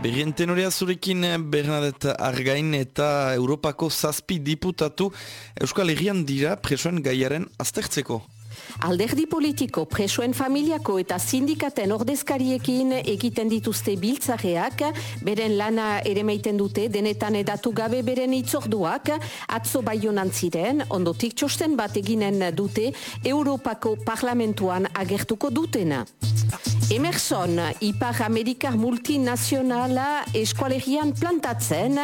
Berrien tenorea zurekin eh, Bernadette Argain eta Europako zazpi diputatu Euskal Herrian dira presoen gaiaren aztertzeko. Alderdi politiko, presoen familiako eta sindikaten ordezkariekin egiten dituzte biltzareak, beren lana ere meiten dute, denetan edatu gabe beren itzorduak, atzo baionan ziren, ondotik txosten bat eginen dute, Europako parlamentuan agertuko dutena. Emerson, Ipar Amerikar multinazionala eskualerian plantatzen,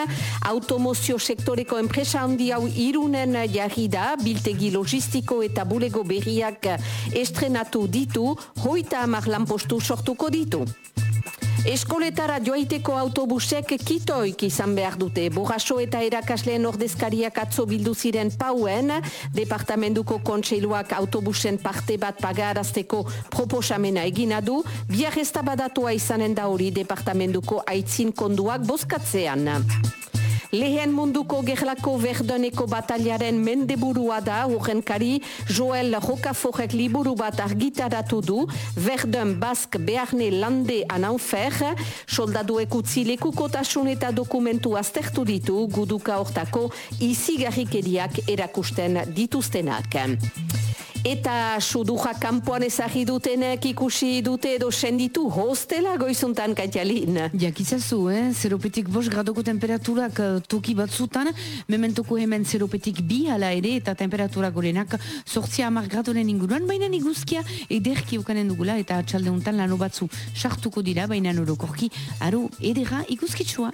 automozio sektoreko enpresa handi hau irunen jarri da, biltegi logistiko eta bulego berriak estrenatu ditu, hoita amar lanpostu sortuko ditu. Eskoletara joaiteko autobusek kitoik izan behar dute. Borraso eta erakasleen ordezkariak atzo bildu ziren pauen, departamentuko kontseiluak autobusen parte bat pagarazteko proposamena egina du, biar ez izanen da hori departamentuko aitzin konduak bozkatzean. Lehen munduko gerlako verdoneko bataliaren mendeburua da urrenkari Joel Rocaforek liburu bat argitaratu du Verdun Bask Bearne Lande Anaufer soldaduek utzi lekukotasun eta dokumentu aztertu ditu guduka hortako izigarrikeriak erakusten dituztenak. Eta suduja kanpoan ezagi dutenek ikusi dute edo senditu hostela goizuntan kaitialin. Jakizazu, eh? zeropetik bos gradoko temperaturak uh, toki batzutan, mementuko hemen zeropetik bi ala ere eta temperatura gorenak sortzia amar gradoren inguruan, baina iguzkia ederki ukanen dugula eta atxalde untan lano batzu sartuko dira, baina norokorki, aro edera iguzkitsua.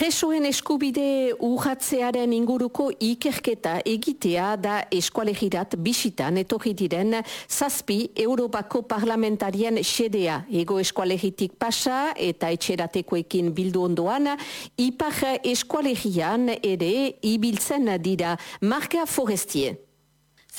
Presoen eskubide urratzearen inguruko ikerketa egitea da eskualegirat bisitan etorri diren zazpi Europako parlamentarien xedea. Ego eskualegitik pasa eta etxeratekoekin bildu ondoan, ipar eskualegian ere ibiltzen dira Marga Forestier.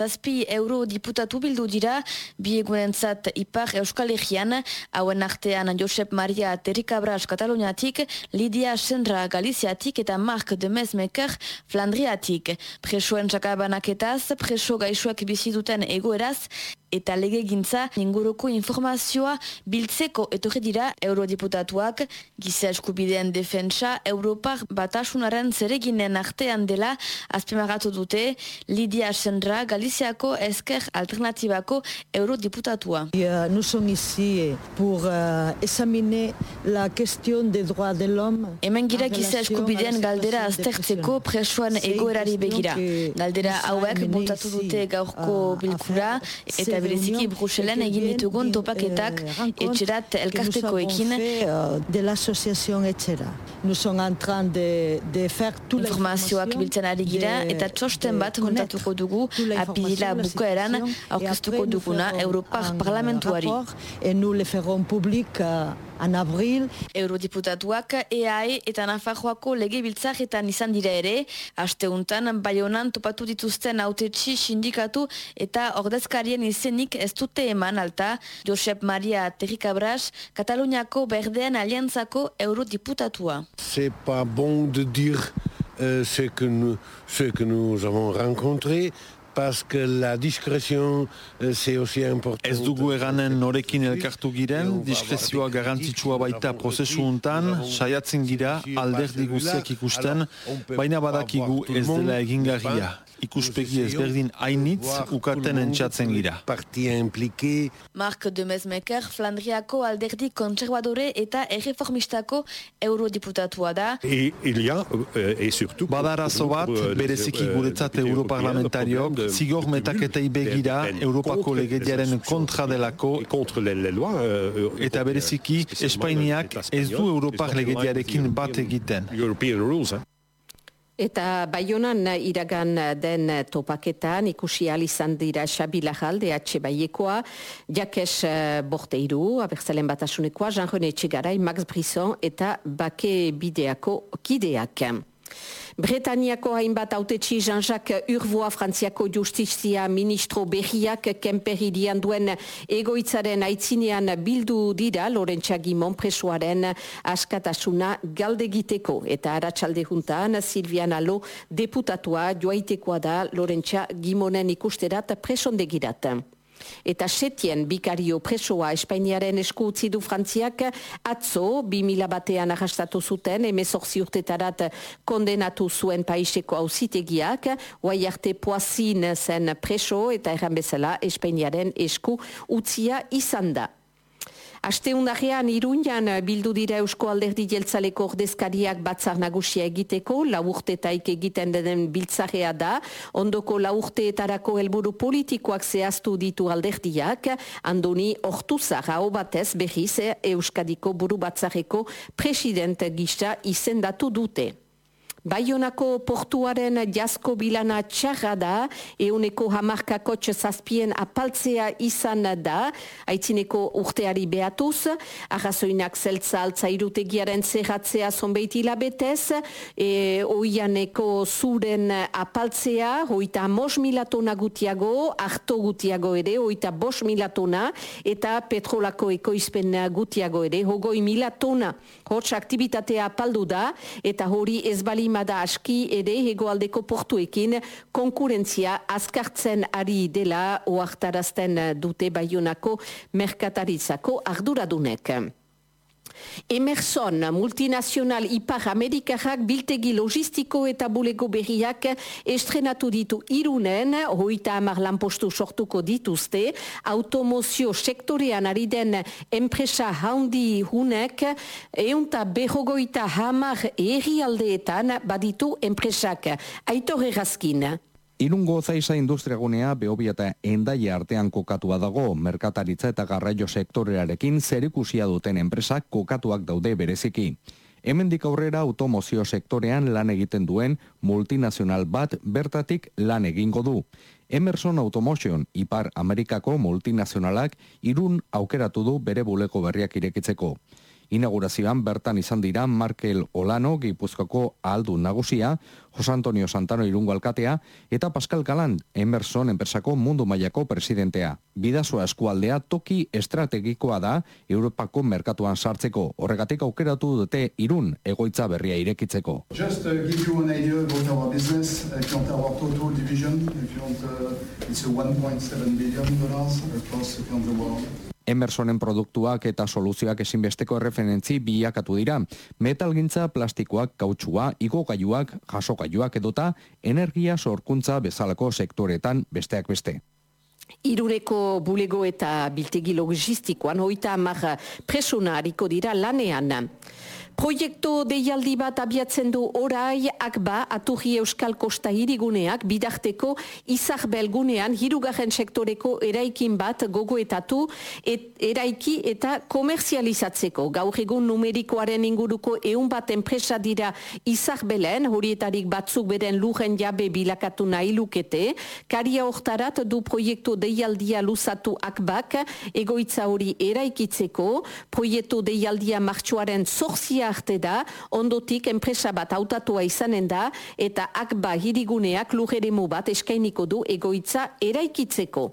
Zazpi euro diputatu bildu dira, bi egunentzat ipar euskal egian, hauen artean Josep Maria Terrikabras Kataluniatik, Lidia Senra Galiziatik eta Mark de Mesmeker Flandriatik. Presoen sakabanaketaz, preso gaixoak biziduten egoeraz, eta lege gintza inguruko informazioa biltzeko etorri dira eurodiputatuak giza eskubideen defentsa Europar batasunaren zereginen artean dela azpimagatu dute Lidia Senra Galiziako esker alternatibako eurodiputatua. Uh, nous sommes ici pour uh, examiner la question des droits de l'homme. Hemen gira giza eskubideen galdera aztertzeko presoan egoerari begira. Galdera hauek montatu dute gaurko bilkura eta bereziki Bruselen egin ditugun topaketak etxerat elkartekoekin. De l'association etxera. Nous sommes en train de, de faire tout Informazioak biltzen ari gira eta txosten bat montatuko dugu apirila bukaeran aurkeztuko duguna Europar parlamentuari. Et nous le ferons public en abril. Eurodiputatuak EAE eta Nafarroako lege biltzaretan izan dira ere, asteuntan baionan topatu dituzten autetxi sindikatu eta ordezkarien izenik ez dute eman alta, Josep Maria Terrikabras, Kataluniako Berdean Aliantzako Eurodiputatua. C'est pas bon de dire euh, ce, que nous, ce que nous avons rencontré, parce que la discrétion euh, c'est aussi important. Ez dugu eganen norekin elkartu giren, diskrezioa garrantzitsua baita prozesu untan, saiatzen gira alderdi guziak ikusten, baina badakigu ez dela egingarria. Ikuspegi ezberdin hainitz ukaten entxatzen gira. Mark de Mesmeker, Flandriako alderdi kontserbadore eta erreformistako eurodiputatua da. Et il y a, euh, surtout... Badarazo bat, bereziki guretzat europarlamentariok, zigor metaketei begira Europako legediaren kontra delako eta bereziki Espainiak ez du Europar legediarekin bat egiten. Eta baionan iragan den topaketan ikusi izan dira Xabi Lajal, DH Baiekoa, Jakes Borteiru, abertzalen batasunekoa, Jean-René Txigarai, Max Brisson eta Bake Bideako kideak. Bretaniako hainbat autetxi Jean-Jacques Urvoa Frantziako justizia ministro berriak kemperidian duen egoitzaren aitzinean bildu dira Lorentza Gimon presoaren askatasuna galdegiteko. Eta aratsalde juntan Silviana Lo deputatua joaitekoa da Lorentza Gimonen ikusterat presondegirat. Eta setien bikario presoa Espainiaren esku utzi du Frantziak atzo 2000 batean arrastatu zuten emezorzi urtetarat kondenatu zuen paiseko hauzitegiak oai arte poazin zen preso eta erran bezala Espainiaren esku utzia izan da. Aste undarean irunian bildu dira Eusko Alderdi Jeltzaleko ordezkariak batzar nagusia egiteko, laurtetaik egiten den biltzarea da, ondoko laurteetarako helburu politikoak zehaztu ditu alderdiak, andoni ortuzar hau batez behiz Euskadiko buru batzareko president gisa izendatu dute. Baionako portuaren jasko bilana txarra da, euneko hamarkako txezazpien apaltzea izan da, haitzineko urteari behatuz, arrazoinak zeltza altza irutegiaren zerratzea zonbeiti labetez, e, oianeko zuren apaltzea, hoita mos milatona gutiago, harto gutiago ere, hoita bos milatona, eta petrolako ekoizpen gutiago ere, hogoi milatona. Hots aktivitatea apaldu da, eta hori ez bali da aski ere hegoaldeko portuekin konkurentzia azkartzen ari dela oartarazten dute baionako merkataritzako arduradunek. Emerson, multinazional ipar amerikarrak biltegi logistiko eta bulego berriak estrenatu ditu irunen, hoita amar lanpostu sortuko dituzte, automozio sektorean ari den enpresa haundi hunek, eunta behogoita hamar errialdeetan baditu enpresak. Aitor errazkin. Irungo zaiza industriagunea behobia eta endaia artean kokatua dago, merkataritza eta garraio sektorearekin zerikusia duten enpresak kokatuak daude bereziki. Hemendik aurrera automozio sektorean lan egiten duen multinazional bat bertatik lan egingo du. Emerson Automotion, Ipar Amerikako multinazionalak irun aukeratu du bere buleko berriak irekitzeko. Inaugurazioan bertan izan dira Markel Olano, Gipuzkoako aldu nagusia, Jose Antonio Santano irungo alkatea, eta Pascal Galant, Emerson enpresako mundu mailako presidentea. Bidazoa eskualdea toki estrategikoa da Europako merkatuan sartzeko. Horregatik aukeratu dute irun egoitza berria irekitzeko. Just uh, give you an idea about our business, uh, you want our total division, if you want, uh, it's a 1.7 billion dollars across the world. Emersonen produktuak eta soluzioak ezinbesteko referentzi biakatu dira. Metalgintza, plastikoak, kautxua, igogaiuak, jasokaiuak edota energia sorkuntza bezalako sektoretan besteak beste. Irureko bulego eta biltegi logistikoan hoita amar presuna hariko dira lanean. Proiektu deialdi bat abiatzen du orai akba aturri euskal kosta hiriguneak bidarteko izar belgunean hirugarren sektoreko eraikin bat gogoetatu et, eraiki eta komerzializatzeko. Gaur egun numerikoaren inguruko eun bat enpresa dira izar belen, horietarik batzuk beren lujen jabe bilakatu nahi lukete. Karia hortarat du proiektu deialdia luzatu akbak egoitza hori eraikitzeko. Proiektu deialdia martxuaren zorzia arte da, ondotik enpresa bat hautatua izanen da, eta akba hiriguneak lujeremu bat eskainiko du egoitza eraikitzeko.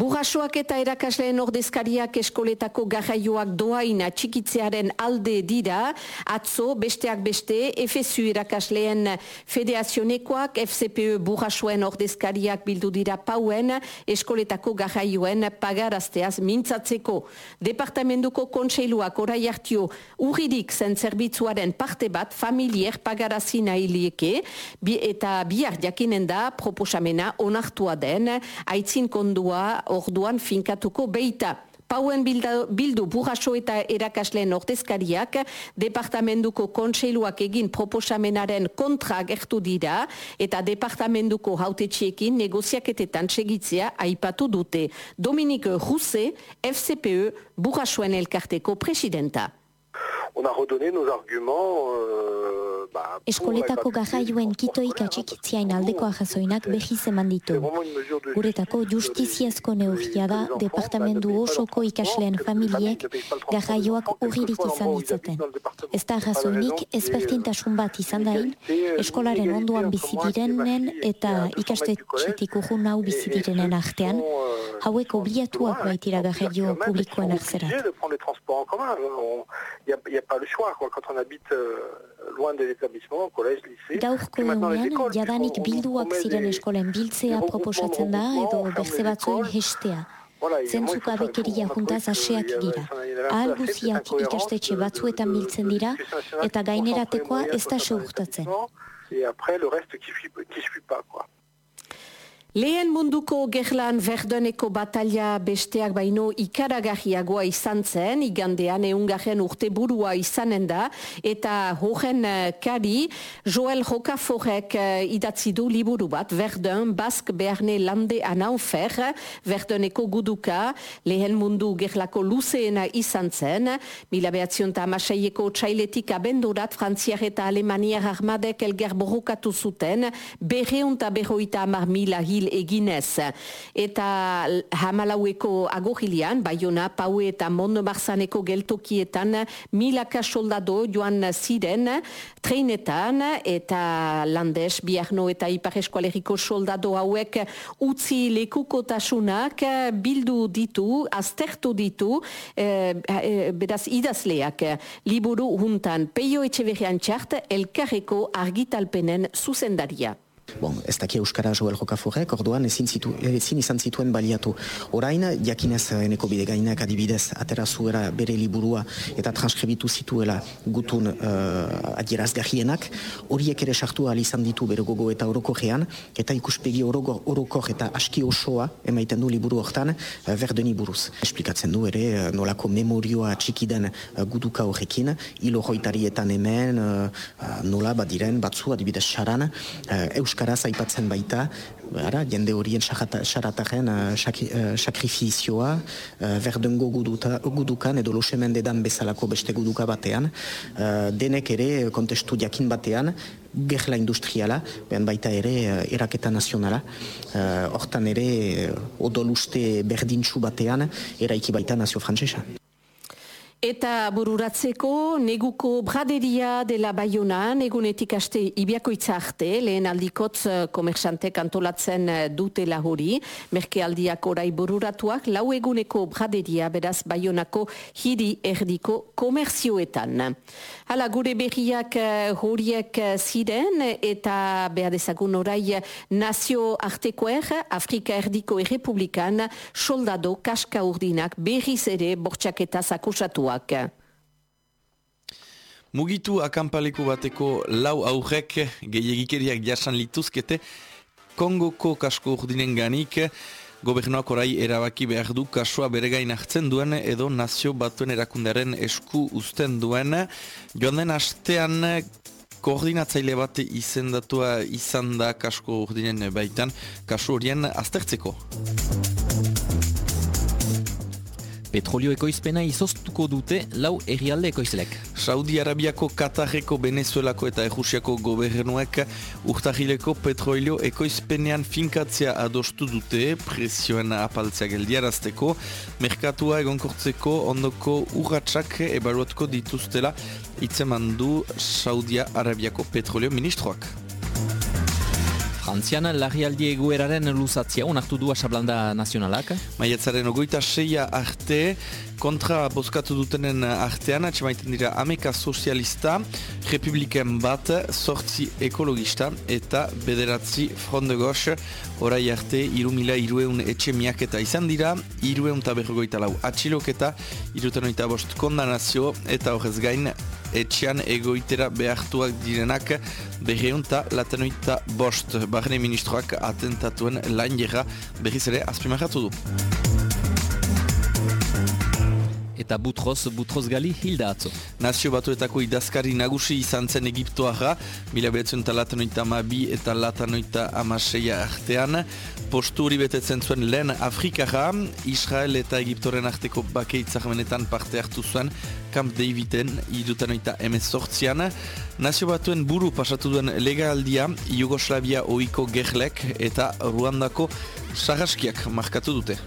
Burrasoak eta erakasleen ordezkariak eskoletako garraioak doaina txikitzearen alde dira, atzo besteak beste, FSU erakasleen federazionekoak, FCPE burrasoen ordezkariak bildu dira pauen eskoletako garraioen pagarazteaz mintzatzeko. Departamentuko kontseiluak orai hartio urridik zen zerbitzuaren parte bat familier pagarazina hilieke, bi eta bihar jakinen da proposamena onartua den, aitzin kondua orduan finkatuko beita. Pauen bildu burraso eta erakasleen ordezkariak, departamentuko kontseiluak egin proposamenaren kontra gertu dira eta departamentuko hautetxiekin negoziaketetan segitzea aipatu dute. Dominik Rousse, FCPE, burrasoen elkarteko presidenta. On a redonné nos arguments euh, Eskoletako garraioen kitoik atxikitziain aldeko ahazoinak behiz eman ditu. Guretako justiziazko neurria da departamendu osoko ikasleen familiek garraioak urririk izan ditzaten. Ez da ahazoinik ezbertintasun bat izan dain, eskolaren onduan bizidirenen eta ikastetxetik urrun hau bizidirenen artean, hauek obliatuak baitira garraio publikoen arzerat. Il n'y a, pas le choix quand on habite euh, loin de l'établissement, collège, lycée. Gaurko egunean, jadanik bilduak ziren eskolen biltzea proposatzen da edo berze batzuen hestea. Zentzuk abekeria juntaz aseak gira. Ahal guziak ikastetxe batzuetan biltzen dira eta gaineratekoa ez da seurtatzen. Et après, le reste qui suit, qui suit pas, quoi. Lehen munduko gerlan verdeneko batalia besteak baino ikaragarriagoa izan zen, igandean eungaren urte burua izanen da, eta horren uh, kari Joel Rokaforek uh, idatzi du liburu bat, Verden, Bask Beherne Lande Anaufer, Verdeneko guduka, lehen mundu gerlako luzeena izan zen, mila behatzion eta amaseieko txailetik abendurat, Frantziar eta Alemaniar armadek elger borrokatu zuten, berreunta berroita amar mila hil eginez. Eta hamalaueko agogilian, Bayona, Paue eta Mondo Marzaneko geltokietan milaka soldado joan ziren treinetan eta landes, biarno eta ipar eskualeriko soldado hauek utzi lekukotasunak bildu ditu, aztertu ditu, eh, eh, beraz idazleak liburu juntan peio etxeverrian txart elkarreko argitalpenen zuzendaria. Bon, ez daki Euskara Joel Jokafurek, orduan ezin, zitu, ezin izan zituen baliatu. Orain, jakinez eneko bide gainak adibidez, atera zuera bere liburua eta transkribitu zituela gutun uh, adierazgarrienak, horiek ere sartu izan ditu bere gogo eta orokorrean, eta ikuspegi orokor eta aski osoa emaiten du liburu hortan uh, verdeni buruz. Esplikatzen du ere uh, nolako memorioa txikiden uh, guduka horrekin, hilo hemen, uh, nola badiren batzu adibidez xaran, uh, Euskaraz aipatzen baita, ara, jende horien sarataren uh, uh, sakrifizioa, uh, verdengo guduta, gudukan edo losemendedan bezalako beste guduka batean, uh, denek ere kontestu jakin batean, gerla industriala, behan baita ere uh, eraketa nazionala, hortan ere odoluste berdintxu batean, eraiki baita nazio frantzesa. Eta bururatzeko, neguko braderia dela baiona, negunetik aste ibiakoitza arte, lehen aldikotz eh, komersantek antolatzen eh, dutela hori, merke aldiak orai bururatuak, lau eguneko braderia beraz baionako hiri erdiko komerzioetan. Hala, gure berriak eh, horiek ziren eta behar dezagun orai nazio artekoer, Afrika erdiko errepublikan, soldado kaska urdinak berriz ere bortxaketa zakusatu Mugitu Mugitu akampaleku bateko lau aurrek gehiagikeriak jasan lituzkete Kongoko kasko urdinen ganik gobernuak orai erabaki behar du kasua beregain hartzen duen edo nazio batuen erakundaren esku uzten duen. Joan den astean koordinatzaile bat izendatua izan da kasko urdinen baitan. Kasu horien aztertzeko. Petrolio ekoizpena izoztuko dute lau errialde ekoizlek. Saudi Arabiako, Katarreko, Venezuelako eta Errusiako gobernuek urtahileko petrolio ekoizpenean finkatzea adostu dute presioen apaltzea geldiarazteko, merkatua egonkortzeko ondoko urratsak ebaluatko dituztela itzemandu Saudi Arabiako petrolio ministroak. Frantzian, larrialdi egueraren luzatzia unartu du asablanda nazionalak? Maiatzaren ogoita seia arte, kontra boskatu dutenen artean, atxemaiten dira Ameka Sozialista, Republiken bat, sortzi ekologista eta bederatzi Front de Gauche, orai arte, iru mila irueun etxe miaketa izan dira, irueun taberrogoita lau atxiloketa, irutenoita bost kondanazio eta horrez gain etxean egoitera behartuak direnak berreunta latenoita bost barne ministroak atentatuen jera berriz ere azpimarratu du. Eta Butros, Butros Gali hilda atzo. Nazio batuetako idazkari nagusi izan zen Egiptoara, mila beretzen eta latanoita amabi eta latanoita amaseia artean. Postu hori betetzen zuen lehen Afrikara, Israel eta Egiptoren arteko bakeitzak menetan parte hartu zuen, Camp Daviden idutanoita emezortzian. Nazio batuen buru pasatu duen legaldia, Jugoslavia oiko gerlek eta Ruandako sagaskiak markatu dute.